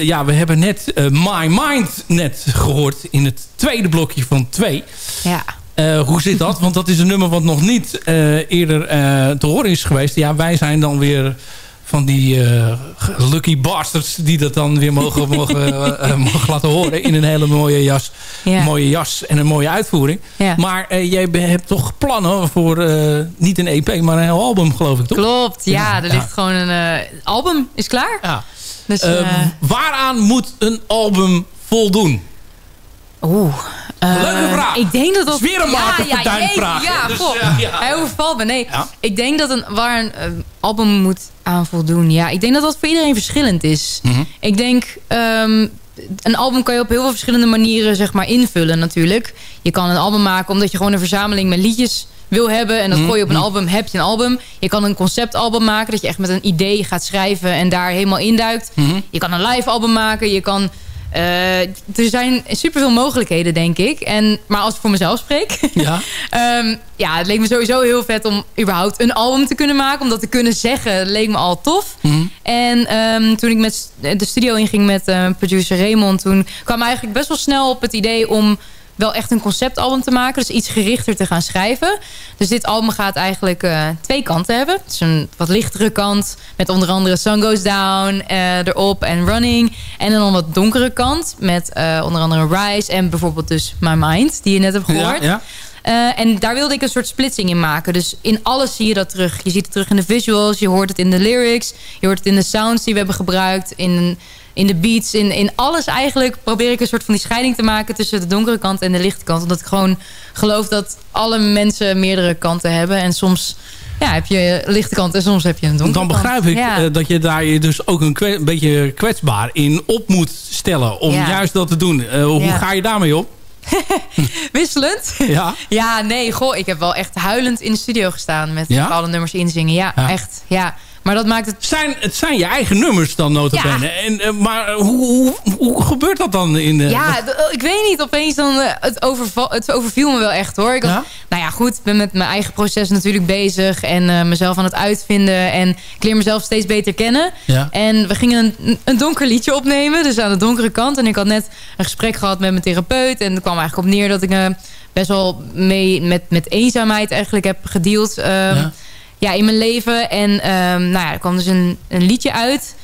ja, we hebben net My Mind net gehoord in het tweede blokje van twee. Ja. hoe zit dat? Want dat is een nummer wat nog niet eerder te horen is geweest. Ja, wij zijn dan weer van die uh, lucky bastards die dat dan weer mogen, mogen, uh, mogen laten horen in een hele mooie jas, mooie jas en een mooie uitvoering. Maar uh, jij hebt toch plannen voor niet een EP, maar een heel album geloof ik toch? Klopt, ja, er ligt gewoon een album is klaar. Ja. Dus, waaraan moet een album voldoen? Oeh. Leuke vraag. Ik denk dat dat... Weer een ja, ja, vraag. Ja, dus, ja, Hij overvalt me. Nee, ik denk dat een, waar een album moet aan voldoen. Ja, ik denk dat dat voor iedereen verschillend is. Mhm. Ik denk... Um, een album kan je op heel veel verschillende manieren zeg maar, invullen natuurlijk. Je kan een album maken omdat je gewoon een verzameling met liedjes wil hebben. En dat mhm. gooi je op een mhm. album, heb je een album. Je kan een conceptalbum maken. Dat je echt met een idee gaat schrijven en daar helemaal induikt. Je kan een live album maken. Je kan uh, er zijn superveel mogelijkheden, denk ik. En, maar als ik voor mezelf spreek... Ja. um, ja, het leek me sowieso heel vet om überhaupt een album te kunnen maken. Om dat te kunnen zeggen, leek me al tof. Mm En um, toen ik met de studio inging met uh, producer Raymond... toen kwam eigenlijk best wel snel op het idee om wel echt een conceptalbum te maken. Dus iets gerichter te gaan schrijven. Dus dit album gaat eigenlijk uh, twee kanten hebben. Het is een wat lichtere kant. Met onder andere Sun Goes Down uh, erop en Running. En dan een wat donkere kant. Met uh, onder andere Rise en bijvoorbeeld dus My Mind. Die je net hebt gehoord. Ja, ja. En daar wilde ik een soort splitsing in maken. Dus in alles zie je dat terug. Je ziet het terug in de visuals. Je hoort het in de lyrics. Je hoort het in de sounds die we hebben gebruikt. In in de beats, in, in alles eigenlijk probeer ik een soort van die scheiding te maken tussen de donkere kant en de lichte kant. Omdat ik gewoon geloof dat alle mensen meerdere kanten hebben. En soms ja, heb je lichte kant en soms heb je een donkere Dan begrijp ik eh, dat je daar je dus ook een, een, beetje kwetsbaar in op moet stellen. Om juist dat te doen. Uh, hoe ga je daarmee op? Wisselend? Ja. ja, nee, goh, ik heb wel echt huilend in de studio gestaan met ja? bepaalde nummers inzingen. Ja, ja, echt. Ja. Maar dat maakt het... Zijn, het zijn je eigen nummers dan. Ja. En, uh, maar hoe, hoe, hoe, gebeurt dat dan? in de, Ja, ik weet niet. Opeens dan, uh, het, overval, het overviel me wel echt hoor. Ik ja? Nou ja, goed. Ik ben met mijn eigen proces natuurlijk bezig. En uh, mezelf aan het uitvinden. En ik leer mezelf steeds beter kennen. Ja. En we gingen een, een donker liedje opnemen. Dus aan de donkere kant. En ik had net een gesprek gehad met mijn therapeut. En er kwam eigenlijk op neer dat ik best wel mee met, met eenzaamheid eigenlijk heb gedeeld. Um, ja ja, in mijn leven. En um, nou ja, er kwam dus een, een liedje uit.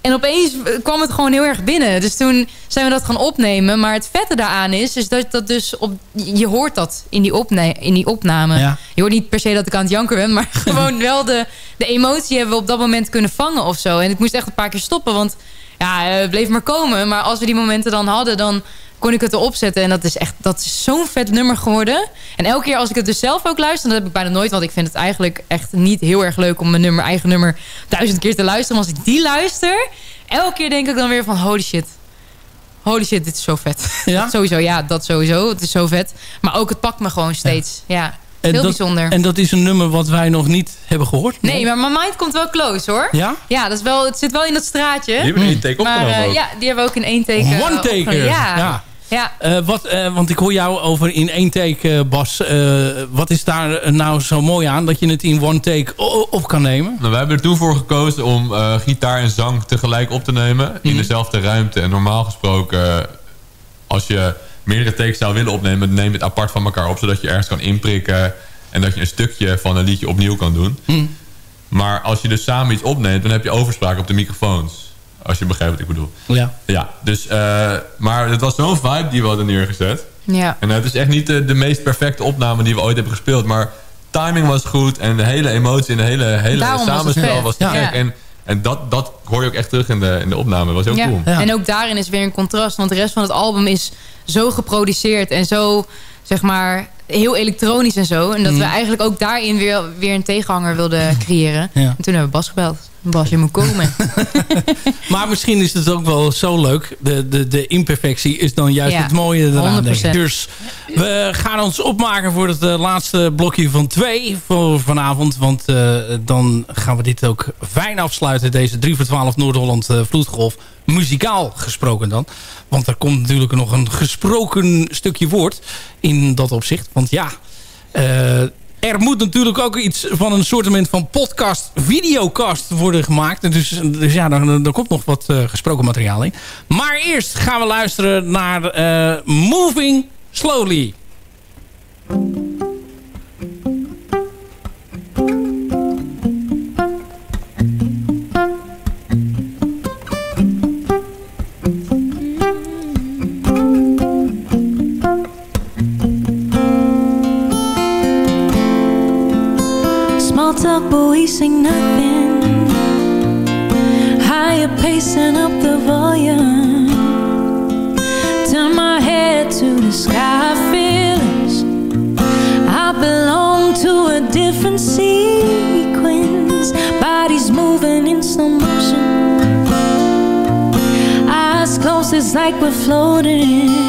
En opeens kwam het gewoon heel erg binnen. Dus toen zijn we dat gaan opnemen. Maar het vette daaraan is, is dat dat dus op, je hoort dat in die, opne in die opname. Ja. Je hoort niet per se dat ik aan het janken ben, maar gewoon wel de, de emotie hebben we op dat moment kunnen vangen of zo. En ik moest echt een paar keer stoppen, want ja, het bleef maar komen. Maar als we die momenten dan hadden, dan kon ik het erop zetten. En dat is echt dat is zo'n vet nummer geworden. En elke keer als ik het dus zelf ook luister... dat heb ik bijna nooit, want ik vind het eigenlijk echt niet heel erg leuk... om mijn nummer, eigen nummer duizend keer te luisteren. Maar als ik die luister, elke keer denk ik dan weer van... holy shit, holy shit, dit is zo vet. Ja? sowieso, ja, dat sowieso. Het is zo vet. Maar ook het pakt me gewoon steeds. Ja, heel dat, bijzonder. En dat is een nummer wat wij nog niet hebben gehoord. Nee, maar mijn mind komt wel close, hoor. Ja? Ja, dat is wel, het zit wel in dat straatje. Die hebben we in één take opgenomen eh, ook. ja, die hebben we ook in één teken. One eh, opgenomen. Ja. Ja. Ja. Eh, wat, eh, want ik hoor jou over in één take, eh, Bas. Eh, wat is daar nou zo mooi aan dat je het in one take op kan nemen? Nou, wij hebben er toen voor gekozen om eh, gitaar en zang tegelijk op te nemen. In Mhm. dezelfde ruimte. En normaal gesproken, als je meerdere takes zou willen opnemen... neem je het apart van elkaar op, zodat je ergens kan inprikken... en dat je een stukje van een liedje opnieuw kan doen. Mhm. Maar als je dus samen iets opneemt, dan heb je overspraak op de microfoons. Als je begrijpt wat ik bedoel. Ja. Ja, dus, eh, maar het was zo'n vibe die we hadden neergezet. ja. En het is echt niet de, de meest perfecte opname die we ooit hebben gespeeld. Maar timing was goed en de hele emotie en de hele, hele Daarom samenspel was gek. Ja. En, en dat, dat hoor je ook echt terug in de, in de opname. Dat was heel Ja. cool. Ja. En ook daarin is weer een contrast. Want de rest van het album is zo geproduceerd en zo, zeg maar, heel elektronisch en zo. En dat we eigenlijk ook daarin weer, weer een tegenhanger wilden creëren. Ja. En toen hebben we Bas gebeld. Bas, je moet komen. Maar misschien is het ook wel zo leuk. De, de, de imperfectie is dan juist Ja, het mooie eraan. 100%. denk ik. Dus we gaan ons opmaken voor het eh, laatste blokje van twee voor vanavond. Want eh, dan gaan we dit ook fijn afsluiten. Deze 3 voor 12 Noord-Holland eh, Vloedgolf. Muzikaal gesproken dan. Want er komt natuurlijk nog een gesproken stukje woord in dat opzicht. Want ja... er moet natuurlijk ook iets van een soort van podcast, videocast worden gemaakt. Dus, dus ja, er komt nog wat eh, gesproken materiaal in. Maar eerst gaan we luisteren naar eh, Moving Slowly. Talk, but we sing nothing. Higher pacing up the volume. Turn my head to the sky, feelings. I belong to a different sequence. Bodies moving in slow motion. Eyes closed, it's like we're floating.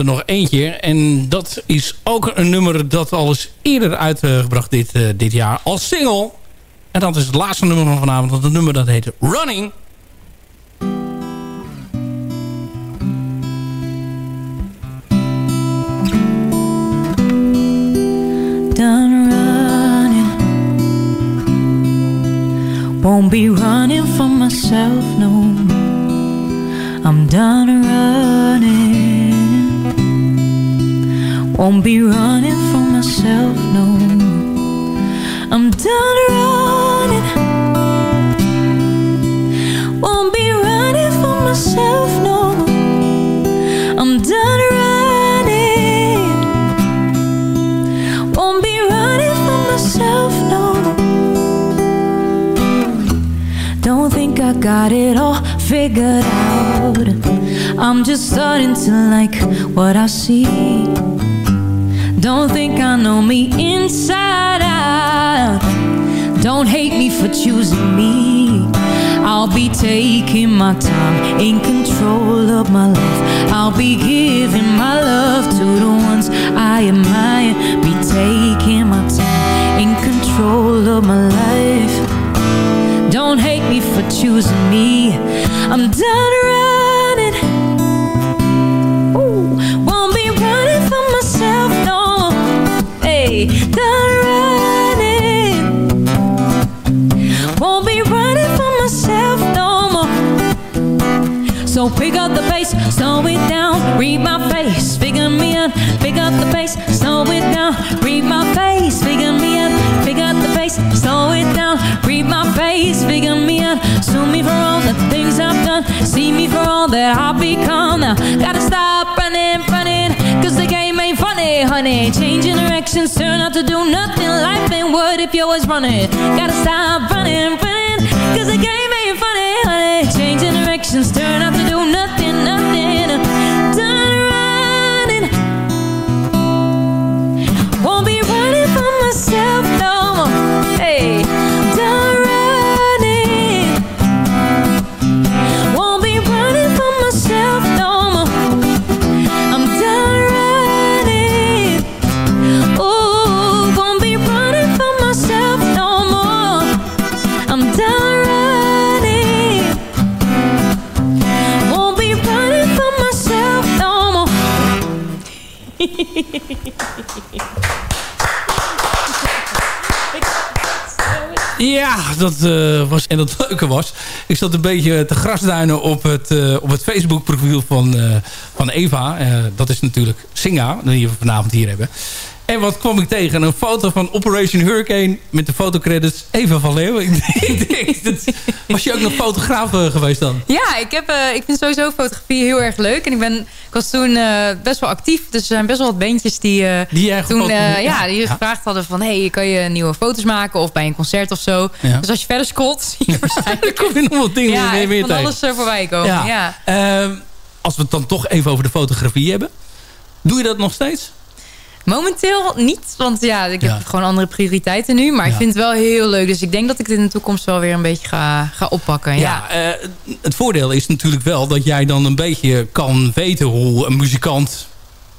Er nog eentje. En dat is ook een nummer dat al eens eerder uitgebracht dit, eh, dit jaar als single. En dat is het laatste nummer van vanavond. Dat het nummer dat heet Running. Done running. Won't be running for myself, no. I'm done running. Won't be running for myself, no. I'm done running. Won't be running for myself, no. I'm done running. Won't be running for myself, no. Don't think I got it all figured out. I'm just starting to like what I see. Don't think I know me inside out. Don't hate me for choosing me. I'll be taking my time in control of my life. I'll be giving my love to the ones I admire. Be taking my time in control of my life. Don't hate me for choosing me. I'm done running. So pick up the pace, slow it down, read my face, figure me out. Pick up the pace, slow it down, read my face, figure me out. Pick up the pace, slow it down, read my face, figure me out. Sue me for all the things I've done, see me for all that I've become. Now gotta stop running, running, cause the game ain't funny, honey. Changing directions, turn out to do nothing. Life ain't what if you're always running. Gotta stop running, running, cause the game ain't funny, honey. Changing directions, turn out to do Ja, dat uh, was. En dat leuke was. Ik zat een beetje te grasduinen op het, uh, op het Facebook profiel van, uh, van Eva. dat is natuurlijk Singa, die we vanavond hier hebben. En wat kwam ik tegen? Een foto van Operation Hurricane met de fotocredits Eva van Leeuwen. ik denk, dat, was je ook nog fotograaf geweest dan? Ja, ik, heb, uh, ik vind sowieso fotografie heel erg leuk. En ik, ben, ik was toen uh, best wel actief. Dus er zijn best wel wat bandjes die, uh, die toen ja, ja, die gevraagd hadden van... hey, kan je nieuwe foto's maken of bij een concert of zo. Ja. Dus als je verder scrolt, zie je waarschijnlijk... dan kom je nog wat dingen ja, weer, weer van alles voorbij komen. Ja. Ehm, als we het dan toch even over de fotografie hebben. Doe je dat nog steeds? Momenteel niet, want ja, ik heb ja. gewoon andere prioriteiten nu. Maar ja. ik vind het wel heel leuk. Dus ik denk dat ik het in de toekomst wel weer een beetje ga, ga oppakken. Ja, ja uh, het voordeel is natuurlijk wel dat jij dan een beetje kan weten hoe een muzikant...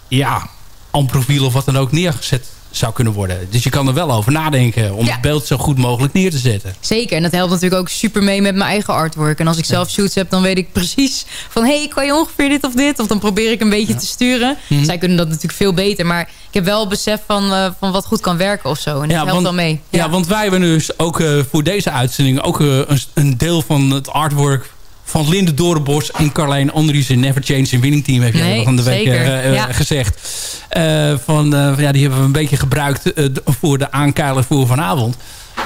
ja, aan profiel of wat dan ook neergezet zou kunnen worden. Dus je kan er wel over nadenken om ja. het beeld zo goed mogelijk neer te zetten. Zeker, en dat helpt natuurlijk ook super mee met mijn eigen artwork. En als ik zelf shoots heb, dan weet ik precies van... hé, hey, kan je ongeveer dit of dit? Of dan probeer ik een beetje ja. te sturen. Mm -hmm. Zij kunnen dat natuurlijk veel beter. Maar ik heb wel besef van, uh, van wat goed kan werken of zo. En dat helpt want, wel mee. Ja. want wij hebben dus ook uh, voor deze uitzending... ook uh, een, een deel van het artwork van Linde Dorenbos en Carlijn Andries in Never Change in Winning Team... heb jij nee, van de week uh, ja. gezegd. Uh, van, uh, ja, die hebben we een beetje gebruikt voor de aankeiler voor vanavond.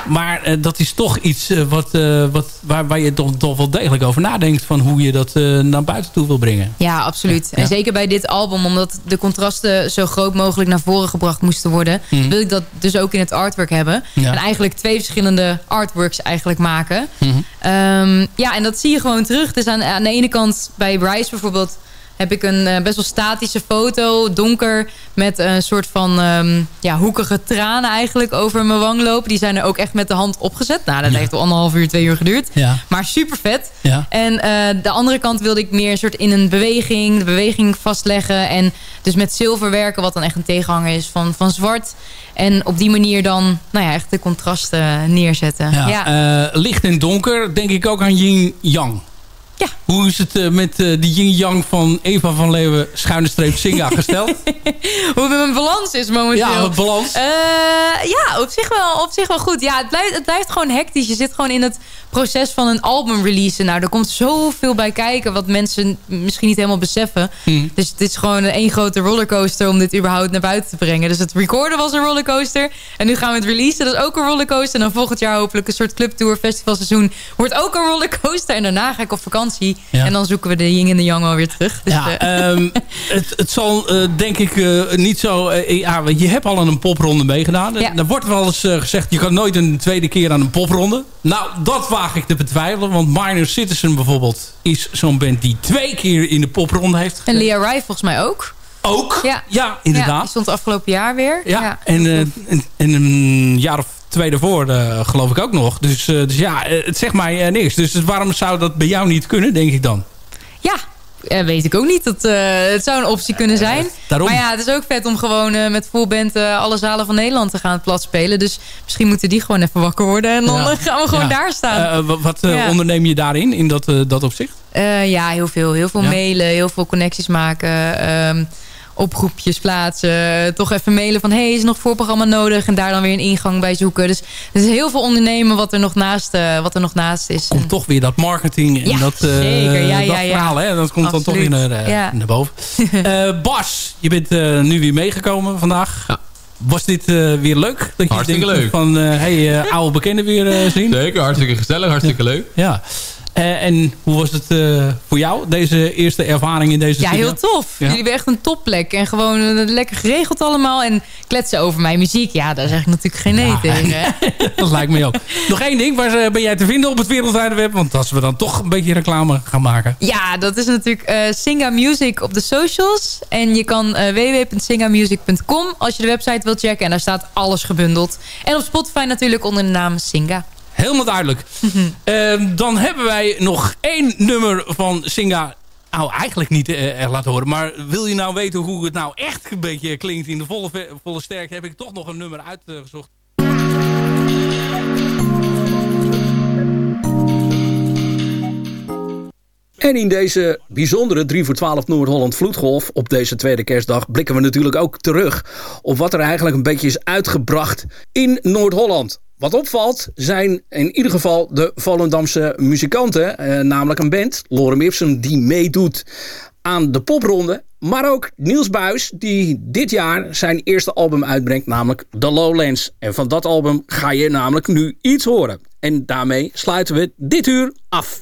Maar dat is toch iets wat, wat, waar, waar je toch, toch wel degelijk over nadenkt... van hoe je dat naar buiten toe wil brengen. Ja, absoluut. Ja. En zeker bij dit album, omdat de contrasten zo groot mogelijk naar voren gebracht moesten worden... Mm. wil ik dat dus ook in het artwork hebben. Ja. En eigenlijk twee verschillende artworks eigenlijk maken. Mm -hmm. um, ja, en dat zie je gewoon terug. Dus aan, aan de ene kant bij Bryce bijvoorbeeld heb ik een eh, best wel statische foto, donker, met een soort van ehm, ja, hoekige tranen eigenlijk over mijn wang lopen. Die zijn er ook echt met de hand opgezet. Nou, dat heeft wel anderhalf uur, twee uur geduurd. Ja. Maar super vet. Ja. En eh, de andere kant wilde ik meer een soort in een beweging, de beweging vastleggen. En dus met zilver werken, wat dan echt een tegenhanger is van, van zwart. En op die manier dan, nou ja, echt de contrasten neerzetten. Ja. Eh, licht en donker, denk ik ook aan yin-yang. Ja. Hoe is het eh, met eh, die yin-yang van Eva van Leeuwen schuine streep Singa gesteld? Hoe mijn balans is momenteel. ja, het balans. Eh, ja, op zich, wel, op zich wel goed. Ja, het blijft, het blijft gewoon hectisch. Je zit gewoon in het proces van een album releasen. Nou, er komt zoveel bij kijken wat mensen misschien niet helemaal beseffen. Hm. Dus het is gewoon een één grote rollercoaster om dit überhaupt naar buiten te brengen. Dus het recorden was een rollercoaster. En nu gaan we het releasen, dat is ook een rollercoaster. En dan volgend jaar hopelijk een soort clubtour, festivalseizoen. Wordt ook een rollercoaster. En daarna ga ik op vakantie. Ja. En dan zoeken we de yin en de yang wel weer terug. Dus, Ja, eh, ehm, het, het zal eh, denk ik eh, niet zo... ja, je hebt al aan een popronde meegedaan. Ja. Er wordt wel eens gezegd... je kan nooit een tweede keer aan een popronde. Nou, dat waag ik te betwijfelen. Want Minor Citizen bijvoorbeeld... is zo'n band die twee keer in de popronde heeft en gezeten. Lea Rai volgens mij ook. Ook? Ja. ja Ja, inderdaad. die stond afgelopen jaar weer. Ja, En, eh, en, en een jaar of twee daarvoor eh, geloof ik ook nog. Dus, eh, dus ja, het zegt mij niks. Dus waarom zou dat bij jou niet kunnen, denk ik dan? Ja, weet ik ook niet. Dat, eh, het zou een optie kunnen zijn. daarom. Maar ja, het is ook vet om gewoon eh, met full band eh, alle zalen van Nederland te gaan plat spelen. Dus misschien moeten die gewoon even wakker worden. En dan Ja. eh, gaan we gewoon Ja. daar staan. Eh, wa- wat eh, onderneem je daarin, in dat, eh, dat opzicht? Eh, ja, heel veel. Heel veel mailen, heel veel connecties maken. ehm, oproepjes plaatsen. Toch even mailen van... hey, is er nog voorprogramma nodig? En daar dan weer een ingang bij zoeken. Dus er is heel veel ondernemen wat er nog naast, eh, wat er nog naast is. komt toch weer dat marketing en Ja, dat, eh, zeker. Ja, dat ja, ja. verhaal. Hè? Dat komt dan toch weer naar, eh, Ja. naar boven. Eh, Bas, je bent eh, nu weer meegekomen vandaag. Ja. Was dit eh, weer leuk? Dat je Hartstikke denkt leuk. Van, eh, hey, oude bekenden weer eh, zien? Zeker, hartstikke gezellig, hartstikke leuk. Ja. Eh, en hoe was het eh, voor jou, deze eerste ervaring in deze Ja, studio? heel tof. Ja. Jullie hebben echt een topplek. En gewoon eh, lekker geregeld allemaal. En kletsen over mijn muziek. Ja, daar zeg ik natuurlijk geen nee tegen. dat lijkt me ook. Nog één ding, waar ben jij te vinden op het wereldwijde web? Want als we dan toch een beetje reclame gaan maken. Ja, dat is natuurlijk eh Singa Music op de socials. En je kan www.singamusic.com als je de website wilt checken. En daar staat alles gebundeld. En op Spotify natuurlijk onder de naam Singa. Helemaal duidelijk. Ehm, dan hebben wij nog één nummer van Singa. Nou, eigenlijk niet eh, echt laten horen. Maar wil je nou weten hoe het nou echt een beetje klinkt in de volle, volle sterkte... heb ik toch nog een nummer uitgezocht. En in deze bijzondere 3 voor 12 Noord-Holland Vloedgolf op deze tweede kerstdag blikken we natuurlijk ook terug op wat er eigenlijk een beetje is uitgebracht in Noord-Holland. Wat opvalt zijn in ieder geval de Volendamse muzikanten, eh, namelijk een band, Lorem Ipsum, die meedoet aan de popronde. Maar ook Niels Buis, die dit jaar zijn eerste album uitbrengt, namelijk The Lowlands. En van dat album ga je namelijk nu iets horen. En daarmee sluiten we dit uur af.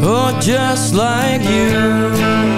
Oh, just like you.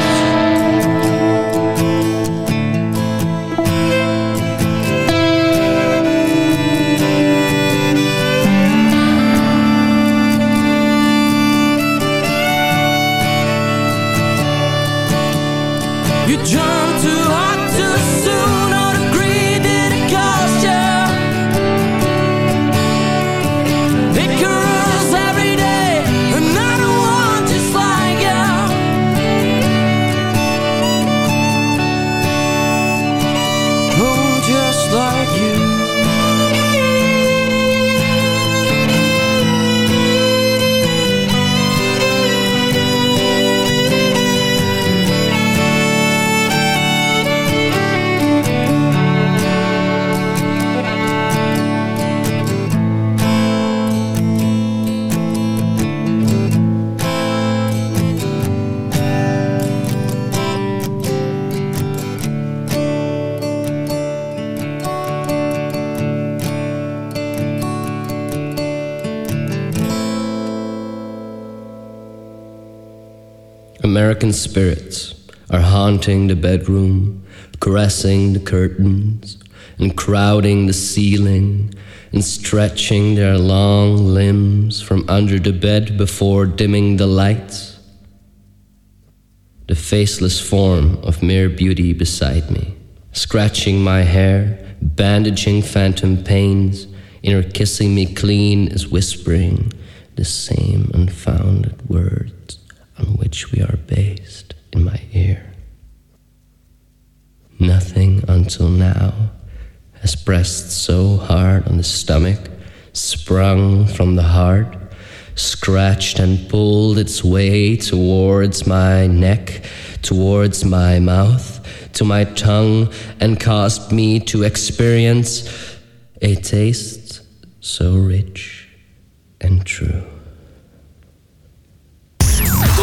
You American spirits are haunting the bedroom, caressing the curtains, and crowding the ceiling, and stretching their long limbs from under the bed before dimming the lights. The faceless form of mere beauty beside me, scratching my hair, bandaging phantom pains, in her kissing me clean is whispering the same unfounded words on which we are based in my ear. Nothing until now has pressed so hard on the stomach, sprung from the heart, scratched and pulled its way towards my neck, towards my mouth, to my tongue, and caused me to experience a taste so rich and true.